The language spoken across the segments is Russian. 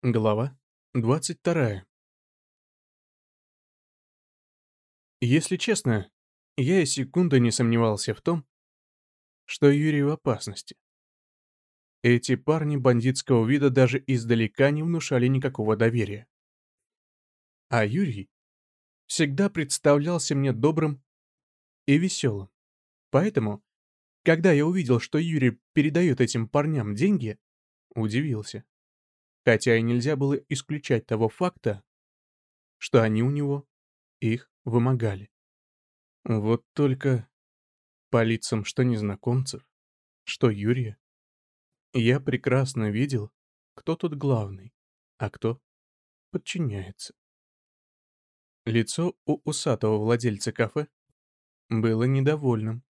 Глава 22. Если честно, я и секунды не сомневался в том, что Юрий в опасности. Эти парни бандитского вида даже издалека не внушали никакого доверия. А Юрий всегда представлялся мне добрым и веселым. Поэтому, когда я увидел, что Юрий передает этим парням деньги, удивился хотя и нельзя было исключать того факта, что они у него их вымогали. Вот только по лицам что незнакомцев, что Юрия, я прекрасно видел, кто тут главный, а кто подчиняется. Лицо у усатого владельца кафе было недовольным.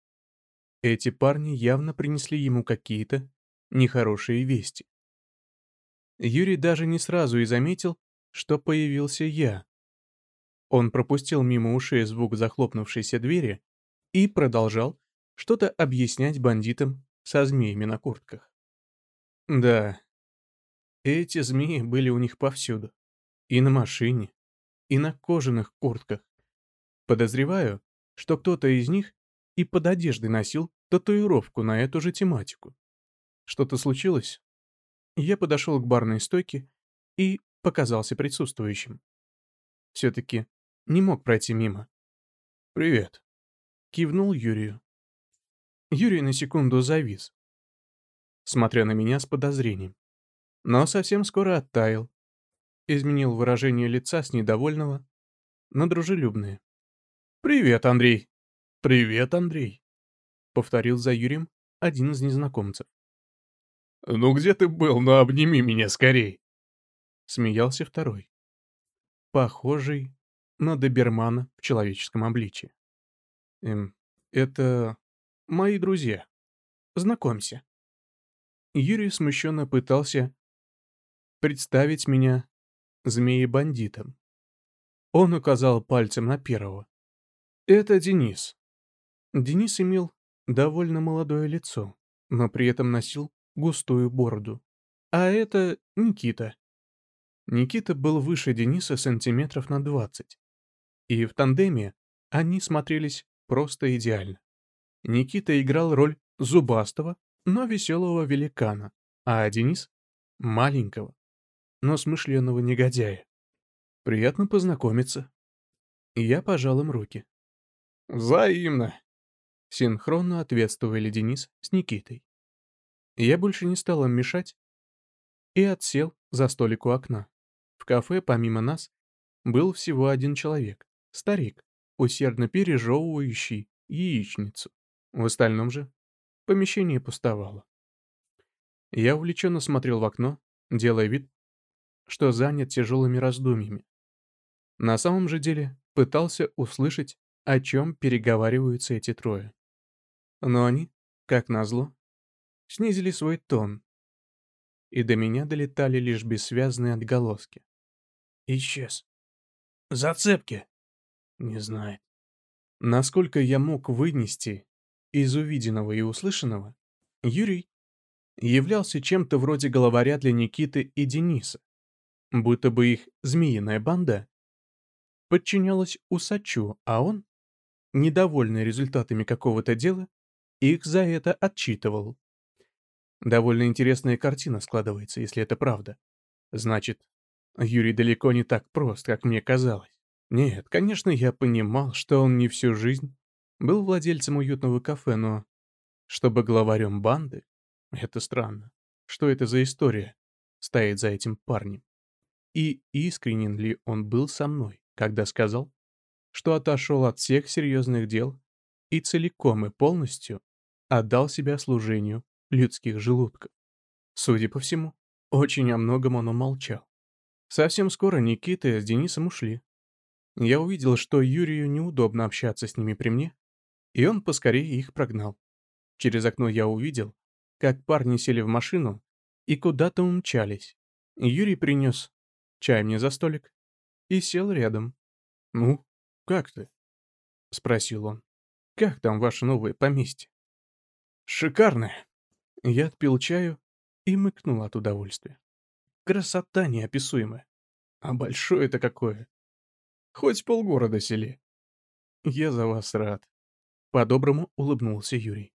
Эти парни явно принесли ему какие-то нехорошие вести. Юрий даже не сразу и заметил, что появился я. Он пропустил мимо ушей звук захлопнувшейся двери и продолжал что-то объяснять бандитам со змеями на куртках. Да, эти змеи были у них повсюду. И на машине, и на кожаных куртках. Подозреваю, что кто-то из них и под одеждой носил татуировку на эту же тематику. Что-то случилось? Я подошел к барной стойке и показался присутствующим. Все-таки не мог пройти мимо. «Привет», — кивнул Юрию. Юрий на секунду завис, смотря на меня с подозрением. Но совсем скоро оттаял. Изменил выражение лица с недовольного на дружелюбное. «Привет, Андрей!» «Привет, Андрей!» — повторил за Юрием один из незнакомцев. «Ну где ты был? Ну обними меня скорей!» Смеялся второй. Похожий на добермана в человеческом обличье. Эм, это мои друзья. Знакомься. Юрий смущенно пытался представить меня змеи-бандитом. Он указал пальцем на первого. Это Денис. Денис имел довольно молодое лицо, но при этом носил густую бороду. А это Никита. Никита был выше Дениса сантиметров на 20. И в тандеме они смотрелись просто идеально. Никита играл роль зубастого, но веселого великана, а Денис — маленького, но смышленного негодяя. Приятно познакомиться. Я пожал им руки. «Взаимно!» Синхронно ответствовали Денис с Никитой. Я больше не стал им мешать и отсел за столик у окна. В кафе, помимо нас, был всего один человек, старик, усердно пережевывающий яичницу. В остальном же помещение пустовало. Я увлеченно смотрел в окно, делая вид, что занят тяжелыми раздумьями. На самом же деле пытался услышать, о чем переговариваются эти трое. Но они, как назло, снизили свой тон, и до меня долетали лишь бессвязные отголоски. Исчез. Зацепки. Не знает. Насколько я мог вынести из увиденного и услышанного, Юрий являлся чем-то вроде головаря для Никиты и Дениса, будто бы их змеиная банда подчинялась усачу, а он, недовольный результатами какого-то дела, их за это отчитывал. Довольно интересная картина складывается, если это правда. Значит, Юрий далеко не так прост, как мне казалось. Нет, конечно, я понимал, что он не всю жизнь был владельцем уютного кафе, но чтобы главарем банды, это странно. Что это за история стоит за этим парнем? И искренен ли он был со мной, когда сказал, что отошел от всех серьезных дел и целиком и полностью отдал себя служению людских желудков. Судя по всему, очень о многом он умолчал. Совсем скоро Никита с Денисом ушли. Я увидел, что Юрию неудобно общаться с ними при мне, и он поскорее их прогнал. Через окно я увидел, как парни сели в машину и куда-то умчались. Юрий принес чай мне за столик и сел рядом. «Ну, как ты?» — спросил он. «Как там ваше новое поместье?» «Шикарное», я отпил чаю и мыкнул от удовольствия. Красота неописуемая. А большое это какое. Хоть полгорода сели. Я за вас рад. По-доброму улыбнулся Юрий.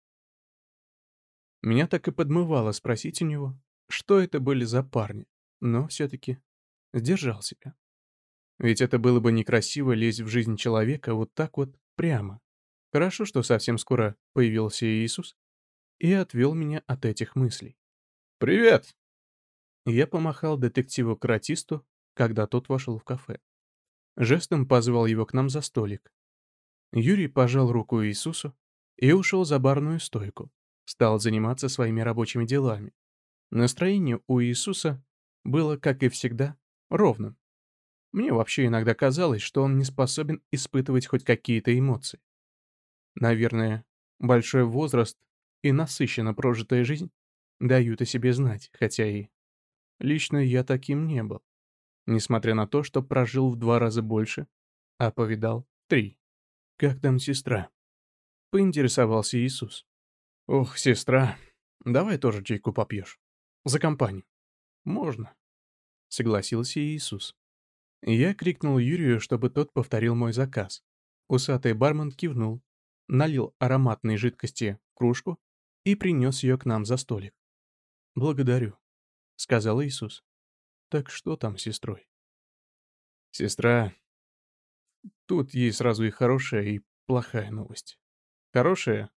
Меня так и подмывало спросить у него, что это были за парни, но все-таки сдержал себя. Ведь это было бы некрасиво лезть в жизнь человека вот так вот прямо. Хорошо, что совсем скоро появился Иисус и отвел меня от этих мыслей. «Привет!» Я помахал детективу-каратисту, когда тот вошел в кафе. Жестом позвал его к нам за столик. Юрий пожал руку Иисусу и ушел за барную стойку, стал заниматься своими рабочими делами. Настроение у Иисуса было, как и всегда, ровным. Мне вообще иногда казалось, что он не способен испытывать хоть какие-то эмоции. Наверное, большой возраст и насыщенно прожитая жизнь дают о себе знать, хотя и... Лично я таким не был. Несмотря на то, что прожил в два раза больше, а повидал три. «Как там сестра?» — поинтересовался Иисус. «Ох, сестра, давай тоже чайку попьешь. За компанию». «Можно», — согласился Иисус. Я крикнул Юрию, чтобы тот повторил мой заказ. Усатый бармен кивнул, налил ароматной жидкости в кружку и принес ее к нам за столик. «Благодарю», — сказал Иисус. «Так что там с сестрой?» «Сестра...» Тут есть сразу и хорошая, и плохая новость. Хорошая?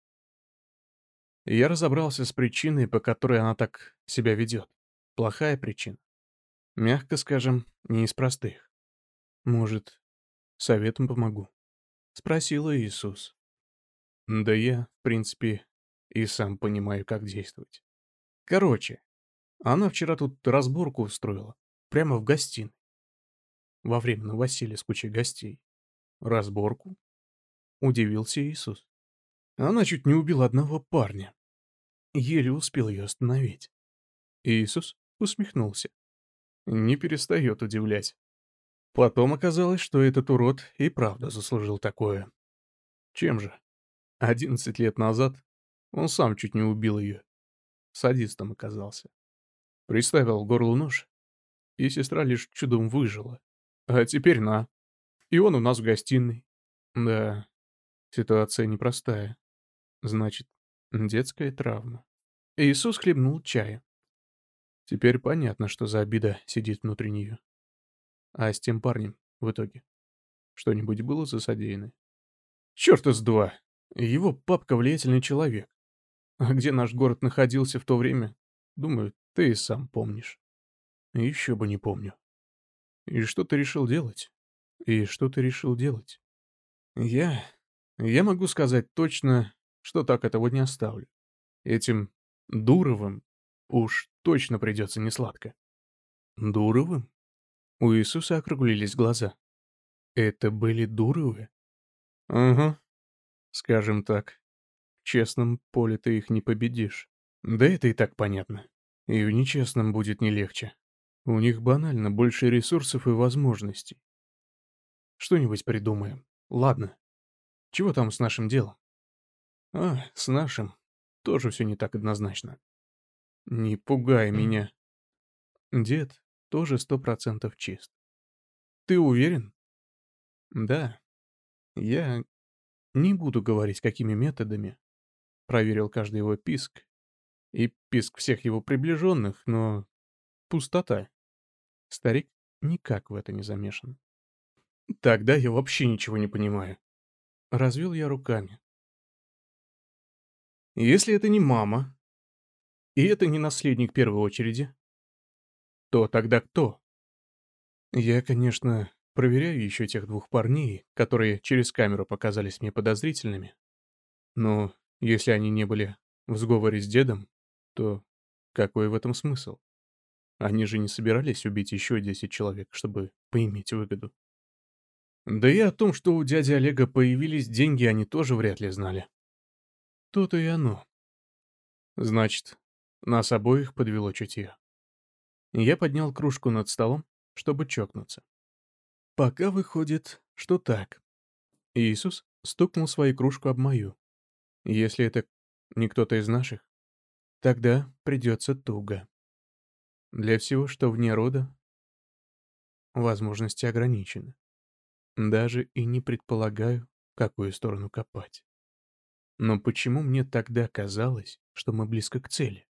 Я разобрался с причиной, по которой она так себя ведет. Плохая причина. Мягко скажем, не из простых. Может, советом помогу? Спросил Иисус. Да я, в принципе, и сам понимаю, как действовать. Короче, она вчера тут разборку устроила, прямо в гостиной. Во время новоселья с кучей гостей. Разборку? Удивился Иисус. Она чуть не убила одного парня. Еле успел ее остановить. Иисус усмехнулся. Не перестает удивлять. Потом оказалось, что этот урод и правда заслужил такое. Чем же? Одиннадцать лет назад он сам чуть не убил ее. Садистом оказался. Приставил горлу нож, и сестра лишь чудом выжила. А теперь на. И он у нас в гостиной. Да, ситуация непростая. Значит, детская травма. Иисус хлебнул чая. Теперь понятно, что за обида сидит внутри нее. А с тем парнем в итоге? Что-нибудь было за? Черт из два! Его папка влиятельный человек. А где наш город находился в то время, думаю, ты и сам помнишь. Еще бы не помню. И что ты решил делать? И что ты решил делать? Я... Я могу сказать точно, что так этого не оставлю. Этим Дуровым уж точно придется несладко. Дуровым? У Иисуса округлились глаза. Это были Дуровы? Ага. Скажем так, честном поле ты их не победишь. Да это и так понятно. И в нечестном будет не легче. У них банально больше ресурсов и возможностей. Что-нибудь придумаем. Ладно. Чего там с нашим делом? А, с нашим. Тоже все не так однозначно. Не пугай меня. Дед, тоже сто процентов чист. Ты уверен? Да. Я не буду говорить, какими методами. Проверил каждый его писк. И писк всех его приближенных, но... Пустота. Старик никак в это не замешан. Тогда я вообще ничего не понимаю. Развел я руками. Если это не мама, и это не наследник первой очереди, то тогда кто? Я, конечно, проверяю еще тех двух парней, которые через камеру показались мне подозрительными. Но если они не были в сговоре с дедом, то какой в этом смысл? Они же не собирались убить еще 10 человек, чтобы поиметь выгоду. Да и о том, что у дяди Олега появились деньги, они тоже вряд ли знали. То-то и оно. Значит, нас обоих подвело чутье. Я поднял кружку над столом, чтобы чокнуться. Пока выходит, что так. Иисус стукнул свою кружку об мою. Если это не кто-то из наших, тогда придется туго. Для всего, что вне рода, возможности ограничены. Даже и не предполагаю, какую сторону копать. Но почему мне тогда казалось, что мы близко к цели?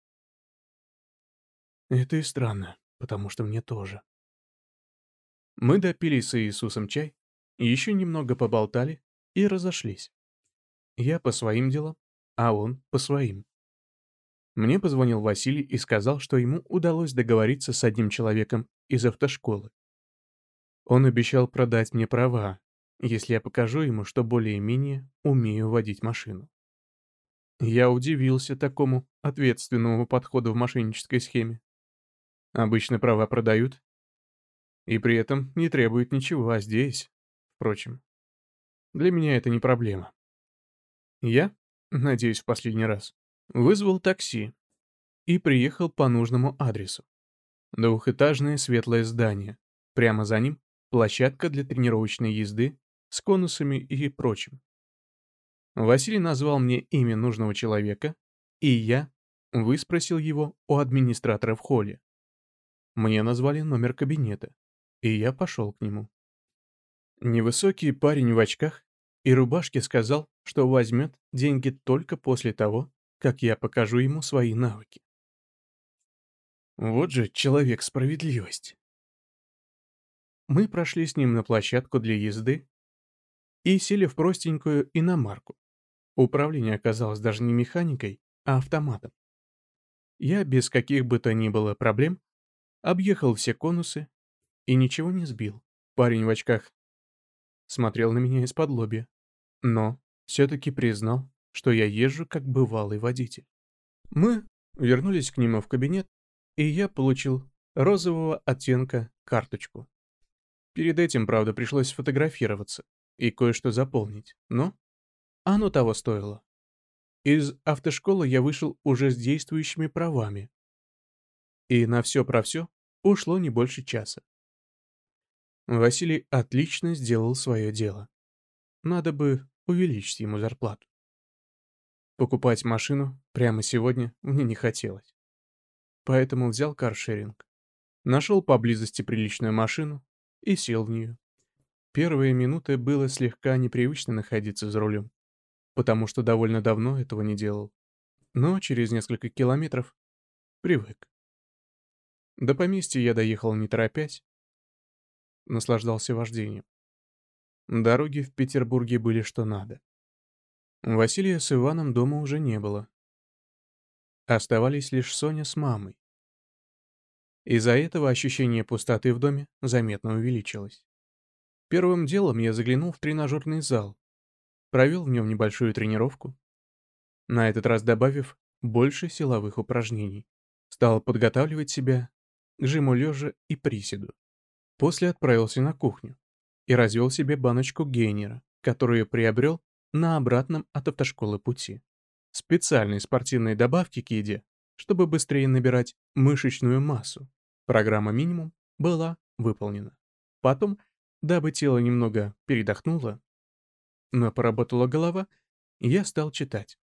Это и странно, потому что мне тоже. Мы допили с Иисусом чай, еще немного поболтали и разошлись. Я по своим делам, а он по своим. Мне позвонил Василий и сказал, что ему удалось договориться с одним человеком из автошколы. Он обещал продать мне права, если я покажу ему, что более-менее умею водить машину. Я удивился такому ответственному подходу в мошеннической схеме. Обычно права продают, и при этом не требуют ничего, а здесь, впрочем, для меня это не проблема. Я, надеюсь, в последний раз, вызвал такси и приехал по нужному адресу. Двухэтажное светлое здание. Прямо за ним площадка для тренировочной езды с конусами и прочим. Василий назвал мне имя нужного человека, и я выспросил его у администратора в холле. Мне назвали номер кабинета, и я пошел к нему. Невысокий парень в очках и рубашке сказал, что возьмет деньги только после того, как я покажу ему свои навыки. Вот же человек справедливость. Мы прошли с ним на площадку для езды и сели в простенькую иномарку. Управление оказалось даже не механикой, а автоматом. Я без каких бы то ни было проблем объехал все конусы и ничего не сбил. Парень в очках смотрел на меня из-под лобья, но все-таки признал, что я езжу как бывалый водитель. Мы вернулись к нему в кабинет, и я получил розового оттенка карточку. Перед этим, правда, пришлось сфотографироваться и кое-что заполнить, но оно того стоило. Из автошколы я вышел уже с действующими правами. И на все про все ушло не больше часа. Василий отлично сделал свое дело. Надо бы увеличить ему зарплату. Покупать машину прямо сегодня мне не хотелось. Поэтому взял каршеринг. Нашел поблизости приличную машину и сел в нее. Первые минуты было слегка непривычно находиться за рулем, потому что довольно давно этого не делал. Но через несколько километров привык. До поместья я доехал не торопясь, наслаждался вождением. Дороги в Петербурге были что надо. Василия с Иваном дома уже не было. Оставались лишь Соня с мамой. Из-за этого ощущение пустоты в доме заметно увеличилось. Первым делом я заглянул в тренажерный зал, провел в нем небольшую тренировку, на этот раз добавив больше силовых упражнений. Стал подготавливать себя к жиму лежа и приседу. После отправился на кухню и развел себе баночку гейнера, которую приобрел на обратном от автошколы пути. Специальные спортивные добавки к еде чтобы быстрее набирать мышечную массу. Программа минимум была выполнена. Потом, дабы тело немного передохнуло, но поработала голова, я стал читать.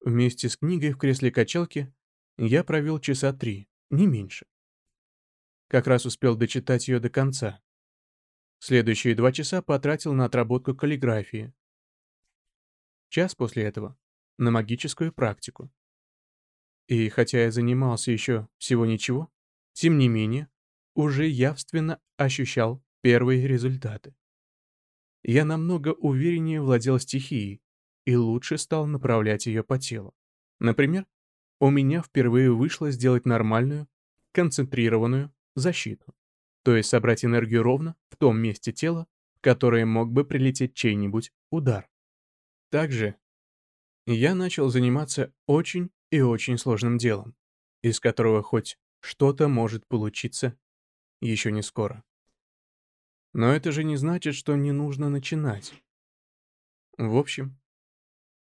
Вместе с книгой в кресле качалки я провел часа три, не меньше. Как раз успел дочитать ее до конца. Следующие два часа потратил на отработку каллиграфии. Час после этого — на магическую практику. И хотя я занимался еще всего ничего, тем не менее, уже явственно ощущал первые результаты. Я намного увереннее владел стихией и лучше стал направлять ее по телу. Например, у меня впервые вышло сделать нормальную, концентрированную защиту, то есть собрать энергию ровно в том месте тела, в которое мог бы прилететь чей-нибудь удар. Также я начал заниматься очень и очень сложным делом, из которого хоть что-то может получиться еще не скоро. Но это же не значит, что не нужно начинать. В общем,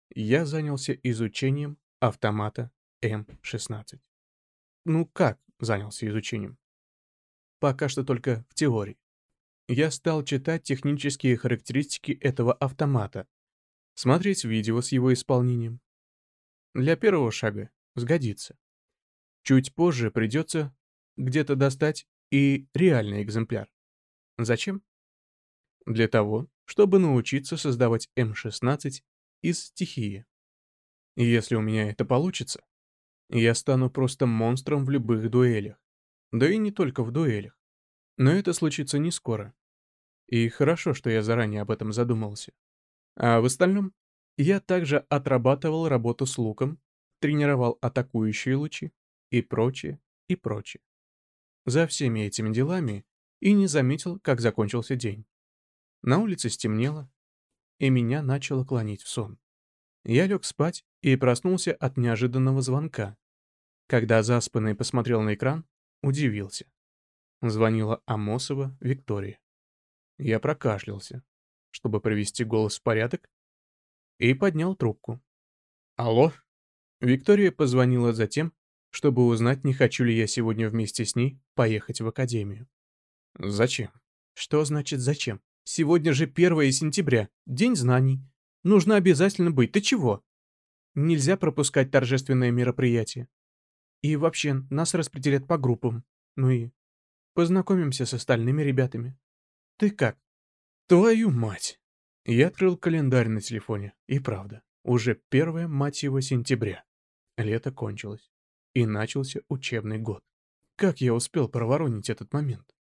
я занялся изучением автомата М-16. Ну как занялся изучением? Пока что только в теории. Я стал читать технические характеристики этого автомата, смотреть видео с его исполнением, для первого шага сгодится. Чуть позже придется где-то достать и реальный экземпляр. Зачем? Для того, чтобы научиться создавать М-16 из стихии. И если у меня это получится, я стану просто монстром в любых дуэлях. Да и не только в дуэлях. Но это случится не скоро. И хорошо, что я заранее об этом задумался. А в остальном, я также отрабатывал работу с луком, тренировал атакующие лучи и прочее, и прочее. За всеми этими делами и не заметил, как закончился день. На улице стемнело, и меня начало клонить в сон. Я лег спать и проснулся от неожиданного звонка. Когда заспанный посмотрел на экран, удивился. Звонила Амосова Виктория. Я прокашлялся, чтобы привести голос в порядок, и поднял трубку. «Алло?» Виктория позвонила затем, чтобы узнать, не хочу ли я сегодня вместе с ней поехать в академию. «Зачем?» «Что значит «зачем»? Сегодня же 1 сентября, День знаний. Нужно обязательно быть. Ты чего? Нельзя пропускать торжественное мероприятие. И вообще, нас распределят по группам. Ну и познакомимся с остальными ребятами. Ты как? Твою мать! Я открыл календарь на телефоне. И правда, уже 1 мать его сентября. Лето кончилось. И начался учебный год. Как я успел проворонить этот момент?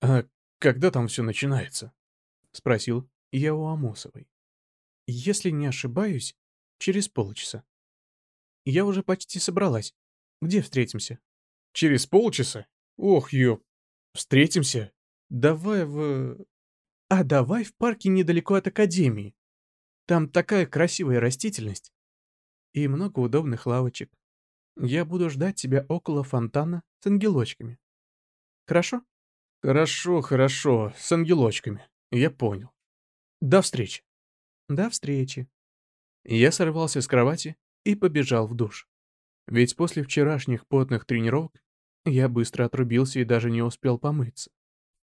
А когда там все начинается? Спросил я у Амосовой. Если не ошибаюсь, через полчаса. Я уже почти собралась. Где встретимся? Через полчаса? Ох, ё... Встретимся? Давай в... А давай в парке недалеко от Академии. Там такая красивая растительность. И много удобных лавочек. Я буду ждать тебя около фонтана с ангелочками. Хорошо? Хорошо, хорошо, с ангелочками. Я понял. До встречи. До встречи. Я сорвался с кровати и побежал в душ. Ведь после вчерашних потных тренировок я быстро отрубился и даже не успел помыться.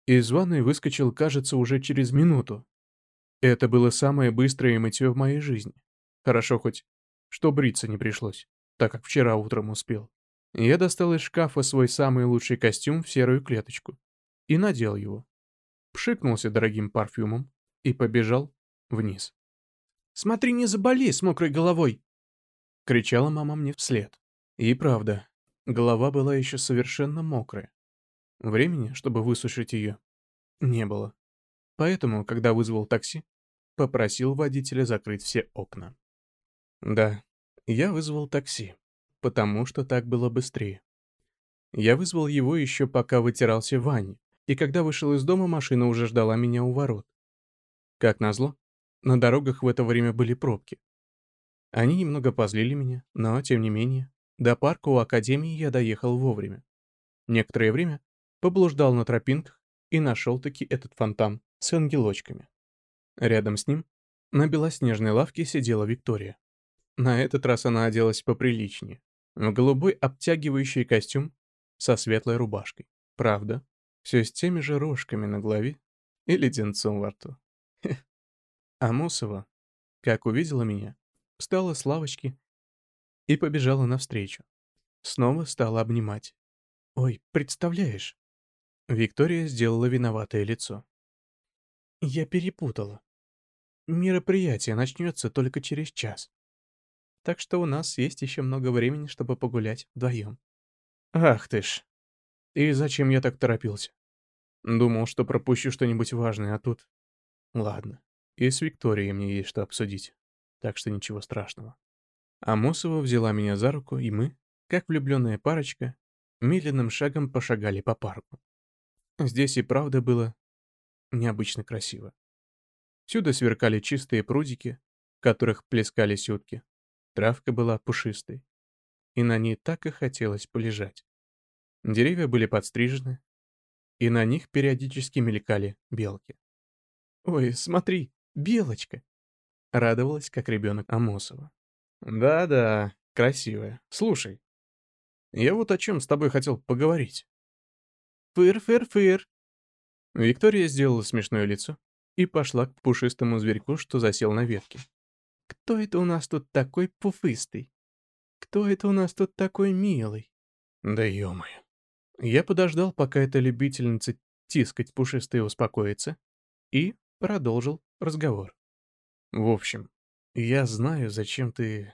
Из ванной выскочил, кажется, уже через минуту. Это было самое быстрое мытье в моей жизни. Хорошо хоть, что бриться не пришлось, так как вчера утром успел. Я достал из шкафа свой самый лучший костюм в серую клеточку и надел его. Пшикнулся дорогим парфюмом и побежал вниз. «Смотри, не заболей с мокрой головой!» — кричала мама мне вслед. И правда, голова была еще совершенно мокрая. Времени, чтобы высушить ее, не было. Поэтому, когда вызвал такси, попросил водителя закрыть все окна. Да, я вызвал такси, потому что так было быстрее. Я вызвал его еще пока вытирался в ванне, и когда вышел из дома, машина уже ждала меня у ворот. Как назло, на дорогах в это время были пробки. Они немного позлили меня, но, тем не менее, до парка у Академии я доехал вовремя. Некоторое время поблуждал на тропинках и нашел-таки этот фонтан с ангелочками. Рядом с ним на белоснежной лавке сидела Виктория. На этот раз она оделась поприличнее, в голубой обтягивающий костюм со светлой рубашкой. Правда, все с теми же рожками на голове и леденцом во рту. Амосова, как увидела меня, встала с лавочки и побежала навстречу. Снова стала обнимать. «Ой, представляешь?» Виктория сделала виноватое лицо. «Я перепутала. Мероприятие начнется только через час. Так что у нас есть еще много времени, чтобы погулять вдвоем». «Ах ты ж! И зачем я так торопился? Думал, что пропущу что-нибудь важное, а тут... Ладно, и с Викторией мне есть что обсудить, так что ничего страшного. Амосова взяла меня за руку, и мы, как влюбленная парочка, медленным шагом пошагали по парку. Здесь и правда было необычно красиво. Сюда сверкали чистые прудики, в которых плескались утки. Травка была пушистой, и на ней так и хотелось полежать. Деревья были подстрижены, и на них периодически мелькали белки. «Ой, смотри, белочка!» — радовалась, как ребенок Амосова. «Да-да, красивая. Слушай, я вот о чем с тобой хотел поговорить». «Фыр-фыр-фыр!» Виктория сделала смешное лицо и пошла к пушистому зверьку, что засел на ветке. «Кто это у нас тут такой пуфыстый? Кто это у нас тут такой милый?» «Да ё-моё!» Я подождал, пока эта любительница тискать пушистые успокоится, и продолжил разговор. В общем, я знаю, зачем ты...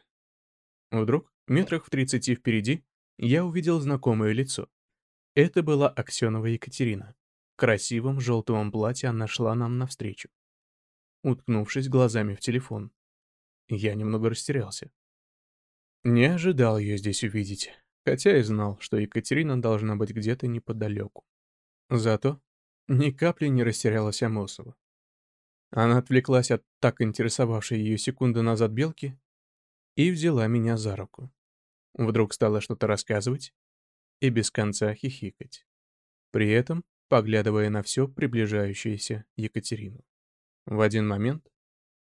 Вдруг, метрах в тридцати впереди, я увидел знакомое лицо. Это была Аксенова Екатерина. В красивом желтом платье она шла нам навстречу, уткнувшись глазами в телефон. Я немного растерялся. Не ожидал ее здесь увидеть, хотя и знал, что Екатерина должна быть где-то неподалеку. Зато ни капли не растерялась Амосова. Она отвлеклась от так интересовавшей ее секунды назад белки и взяла меня за руку. Вдруг стала что-то рассказывать и без конца хихикать, при этом поглядывая на все приближающуюся Екатерину. В один момент,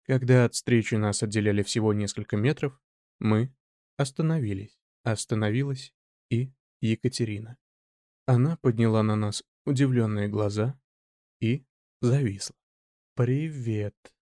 когда от встречи нас отделяли всего несколько метров, мы остановились. Остановилась и Екатерина. Она подняла на нас удивленные глаза и зависла. «Привет»,